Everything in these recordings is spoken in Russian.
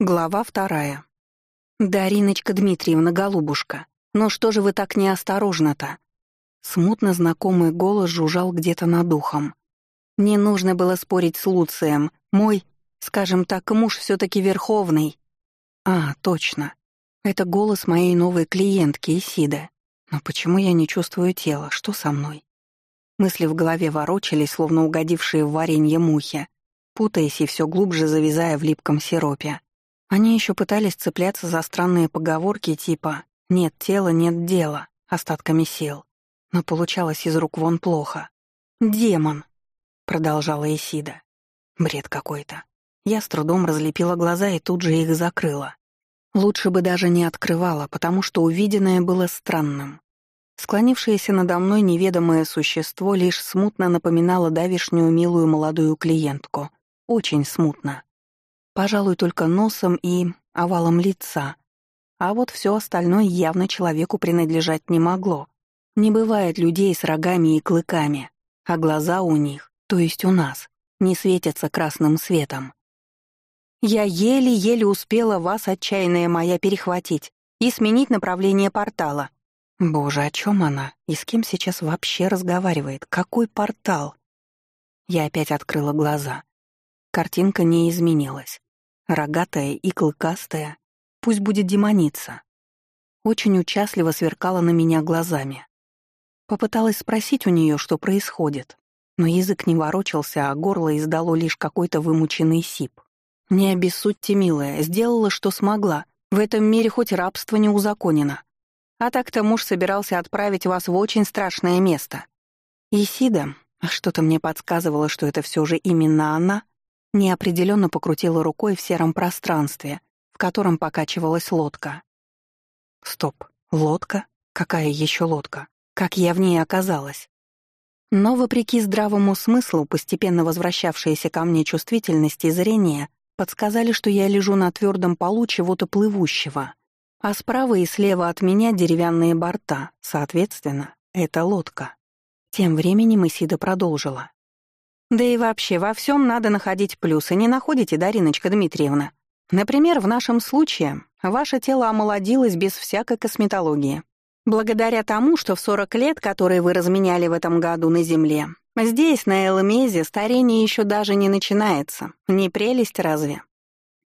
Глава вторая. «Дариночка Дмитриевна, голубушка, но что же вы так неосторожно-то?» Смутно знакомый голос жужжал где-то над ухом. «Не нужно было спорить с Луцием. Мой, скажем так, муж все таки верховный». «А, точно. Это голос моей новой клиентки Исиды. Но почему я не чувствую тела? Что со мной?» Мысли в голове ворочались, словно угодившие в варенье мухи, путаясь и все глубже завязая в липком сиропе. Они еще пытались цепляться за странные поговорки типа «нет тела, нет дела» остатками сил. Но получалось из рук вон плохо. «Демон!» — продолжала Исида. Бред какой-то. Я с трудом разлепила глаза и тут же их закрыла. Лучше бы даже не открывала, потому что увиденное было странным. Склонившееся надо мной неведомое существо лишь смутно напоминало давишнюю милую молодую клиентку. Очень смутно. Пожалуй, только носом и овалом лица. А вот все остальное явно человеку принадлежать не могло. Не бывает людей с рогами и клыками, а глаза у них, то есть у нас, не светятся красным светом. Я еле-еле успела вас, отчаянная моя, перехватить и сменить направление портала. Боже, о чем она? И с кем сейчас вообще разговаривает? Какой портал? Я опять открыла глаза. Картинка не изменилась рогатая и клыкастая, пусть будет демоница. Очень участливо сверкала на меня глазами. Попыталась спросить у нее, что происходит, но язык не ворочался, а горло издало лишь какой-то вымученный сип. «Не обессудьте, милая, сделала, что смогла. В этом мире хоть рабство не узаконено. А так-то муж собирался отправить вас в очень страшное место». Исида, что-то мне подсказывало, что это все же именно она, неопределенно покрутила рукой в сером пространстве, в котором покачивалась лодка. Стоп, лодка? Какая еще лодка? Как я в ней оказалась? Но, вопреки здравому смыслу, постепенно возвращавшиеся ко мне чувствительность и зрение подсказали, что я лежу на твердом полу чего-то плывущего, а справа и слева от меня деревянные борта, соответственно, это лодка. Тем временем Исида продолжила. Да и вообще, во всем надо находить плюсы, не находите, Дариночка Дмитриевна? Например, в нашем случае ваше тело омолодилось без всякой косметологии. Благодаря тому, что в 40 лет, которые вы разменяли в этом году на Земле, здесь, на Элмезе, старение еще даже не начинается. Не прелесть разве?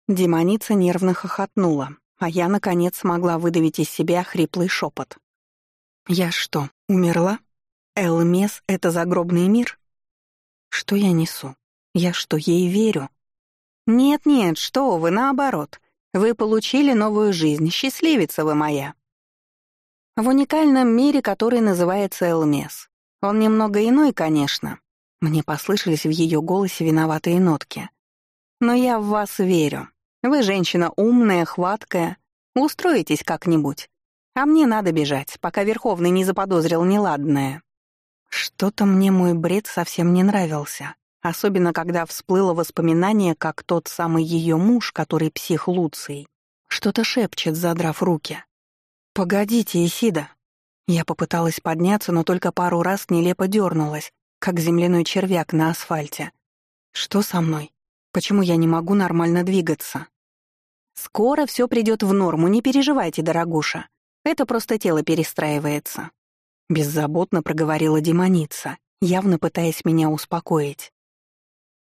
Демоница нервно хохотнула, а я, наконец, смогла выдавить из себя хриплый шепот. «Я что, умерла? Элмез — это загробный мир?» Что я несу? Я что, ей верю? Нет-нет, что вы, наоборот. Вы получили новую жизнь, счастливица вы моя. В уникальном мире, который называется Элмес. Он немного иной, конечно. Мне послышались в ее голосе виноватые нотки. Но я в вас верю. Вы женщина умная, хваткая. Устроитесь как-нибудь. А мне надо бежать, пока Верховный не заподозрил неладное. Что-то мне мой бред совсем не нравился, особенно когда всплыло воспоминание, как тот самый ее муж, который псих Луций, что-то шепчет, задрав руки. «Погодите, Исида!» Я попыталась подняться, но только пару раз нелепо дернулась, как земляной червяк на асфальте. «Что со мной? Почему я не могу нормально двигаться?» «Скоро все придет в норму, не переживайте, дорогуша. Это просто тело перестраивается. Беззаботно проговорила демоница, явно пытаясь меня успокоить.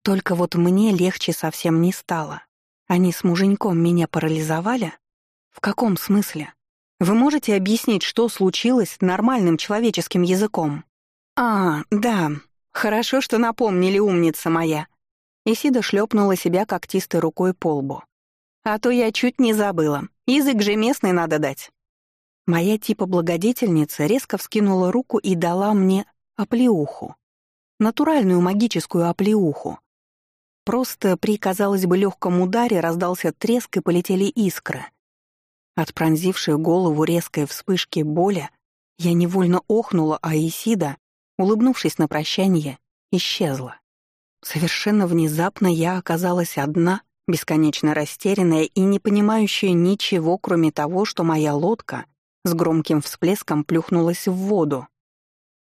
Только вот мне легче совсем не стало. Они с муженьком меня парализовали? В каком смысле? Вы можете объяснить, что случилось нормальным человеческим языком? А, да. Хорошо, что напомнили, умница моя. Исида шлепнула себя когтистой рукой по лбу. А то я чуть не забыла. Язык же местный надо дать. Моя типа благодетельница резко вскинула руку и дала мне оплеуху. Натуральную магическую оплеуху. Просто при, казалось бы, легком ударе раздался треск и полетели искры. От пронзившей голову резкой вспышки боли я невольно охнула, а Исида, улыбнувшись на прощание, исчезла. Совершенно внезапно я оказалась одна, бесконечно растерянная и не понимающая ничего, кроме того, что моя лодка — с громким всплеском плюхнулась в воду.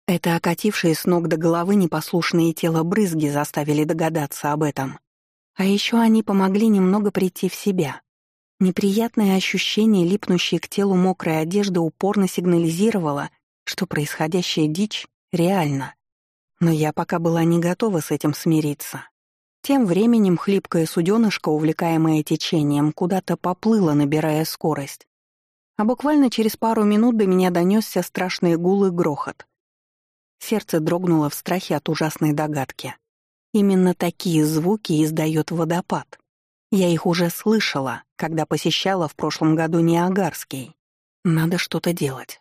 Это окатившие с ног до головы непослушные тела брызги заставили догадаться об этом. А еще они помогли немного прийти в себя. Неприятное ощущение, липнущее к телу мокрой одежды, упорно сигнализировало, что происходящая дичь реальна. Но я пока была не готова с этим смириться. Тем временем хлипкое суденышко, увлекаемое течением, куда-то поплыло, набирая скорость. А буквально через пару минут до меня донесся страшный гул и грохот. Сердце дрогнуло в страхе от ужасной догадки. Именно такие звуки издает водопад. Я их уже слышала, когда посещала в прошлом году Ниагарский. Надо что-то делать.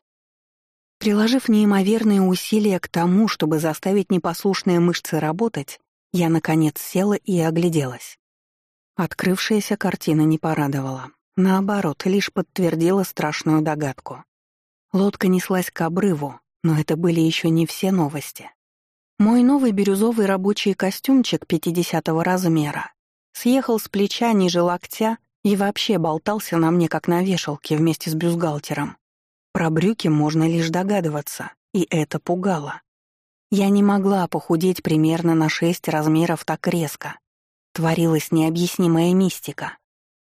Приложив неимоверные усилия к тому, чтобы заставить непослушные мышцы работать, я, наконец, села и огляделась. Открывшаяся картина не порадовала. Наоборот, лишь подтвердила страшную догадку. Лодка неслась к обрыву, но это были еще не все новости. Мой новый бирюзовый рабочий костюмчик 50-го размера съехал с плеча ниже локтя и вообще болтался на мне, как на вешалке, вместе с бюстгальтером. Про брюки можно лишь догадываться, и это пугало. Я не могла похудеть примерно на шесть размеров так резко. Творилась необъяснимая мистика.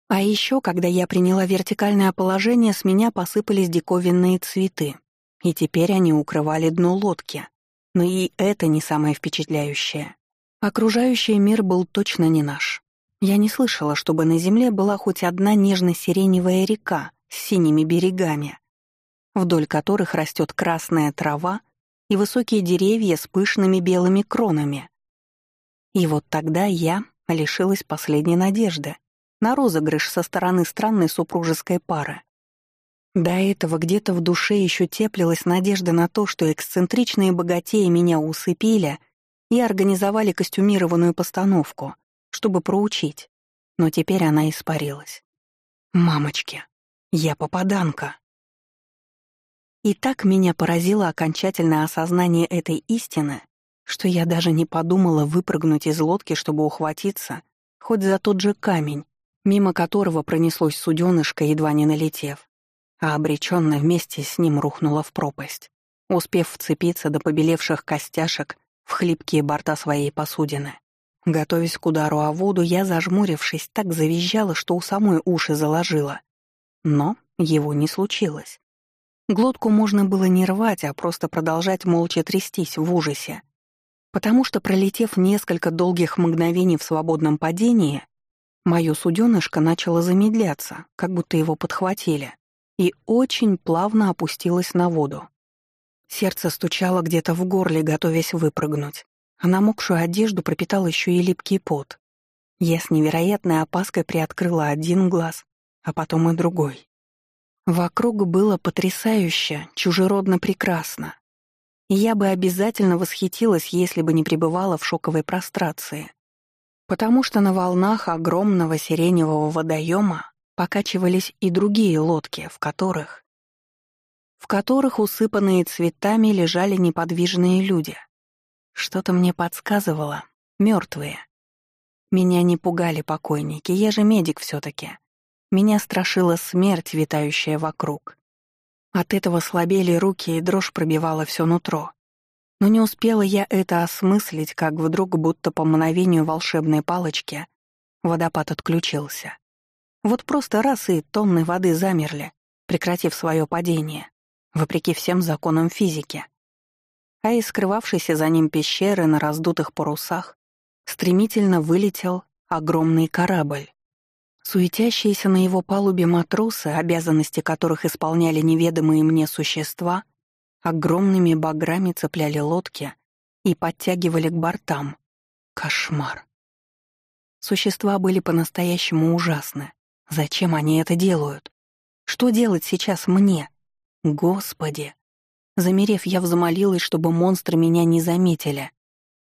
А еще, когда я приняла вертикальное положение, с меня посыпались диковинные цветы. И теперь они укрывали дно лодки. Но и это не самое впечатляющее. Окружающий мир был точно не наш. Я не слышала, чтобы на земле была хоть одна нежно-сиреневая река с синими берегами, вдоль которых растет красная трава и высокие деревья с пышными белыми кронами. И вот тогда я лишилась последней надежды на розыгрыш со стороны странной супружеской пары. До этого где-то в душе еще теплилась надежда на то, что эксцентричные богатеи меня усыпили и организовали костюмированную постановку, чтобы проучить. Но теперь она испарилась. «Мамочки, я попаданка!» И так меня поразило окончательное осознание этой истины, что я даже не подумала выпрыгнуть из лодки, чтобы ухватиться хоть за тот же камень, мимо которого пронеслось суденышко, едва не налетев, а обреченно вместе с ним рухнула в пропасть, успев вцепиться до побелевших костяшек в хлипкие борта своей посудины. Готовясь к удару о воду, я, зажмурившись, так завизжала, что у самой уши заложила. Но его не случилось. Глотку можно было не рвать, а просто продолжать молча трястись в ужасе. Потому что, пролетев несколько долгих мгновений в свободном падении, мое суденышко начало замедляться, как будто его подхватили, и очень плавно опустилось на воду. Сердце стучало где-то в горле, готовясь выпрыгнуть, а намокшую одежду пропитал еще и липкий пот. Я с невероятной опаской приоткрыла один глаз, а потом и другой. Вокруг было потрясающе, чужеродно прекрасно. я бы обязательно восхитилась, если бы не пребывала в шоковой прострации. Потому что на волнах огромного сиреневого водоема покачивались и другие лодки, в которых... В которых, усыпанные цветами, лежали неподвижные люди. Что-то мне подсказывало. мертвые. Меня не пугали покойники, я же медик все таки меня страшила смерть, витающая вокруг. От этого слабели руки, и дрожь пробивала все нутро. Но не успела я это осмыслить, как вдруг, будто по мановению волшебной палочки, водопад отключился. Вот просто раз и тонны воды замерли, прекратив свое падение, вопреки всем законам физики. А из скрывавшейся за ним пещеры на раздутых парусах стремительно вылетел огромный корабль. Суетящиеся на его палубе матросы, обязанности которых исполняли неведомые мне существа, огромными баграми цепляли лодки и подтягивали к бортам. Кошмар. Существа были по-настоящему ужасны. Зачем они это делают? Что делать сейчас мне? Господи! Замерев, я взмолилась, чтобы монстры меня не заметили.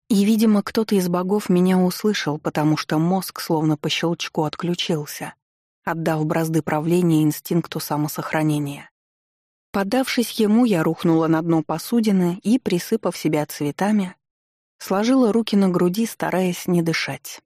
И, видимо, кто-то из богов меня услышал, потому что мозг словно по щелчку отключился, отдав бразды правления инстинкту самосохранения. Поддавшись ему, я рухнула на дно посудины и, присыпав себя цветами, сложила руки на груди, стараясь не дышать.